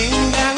came down.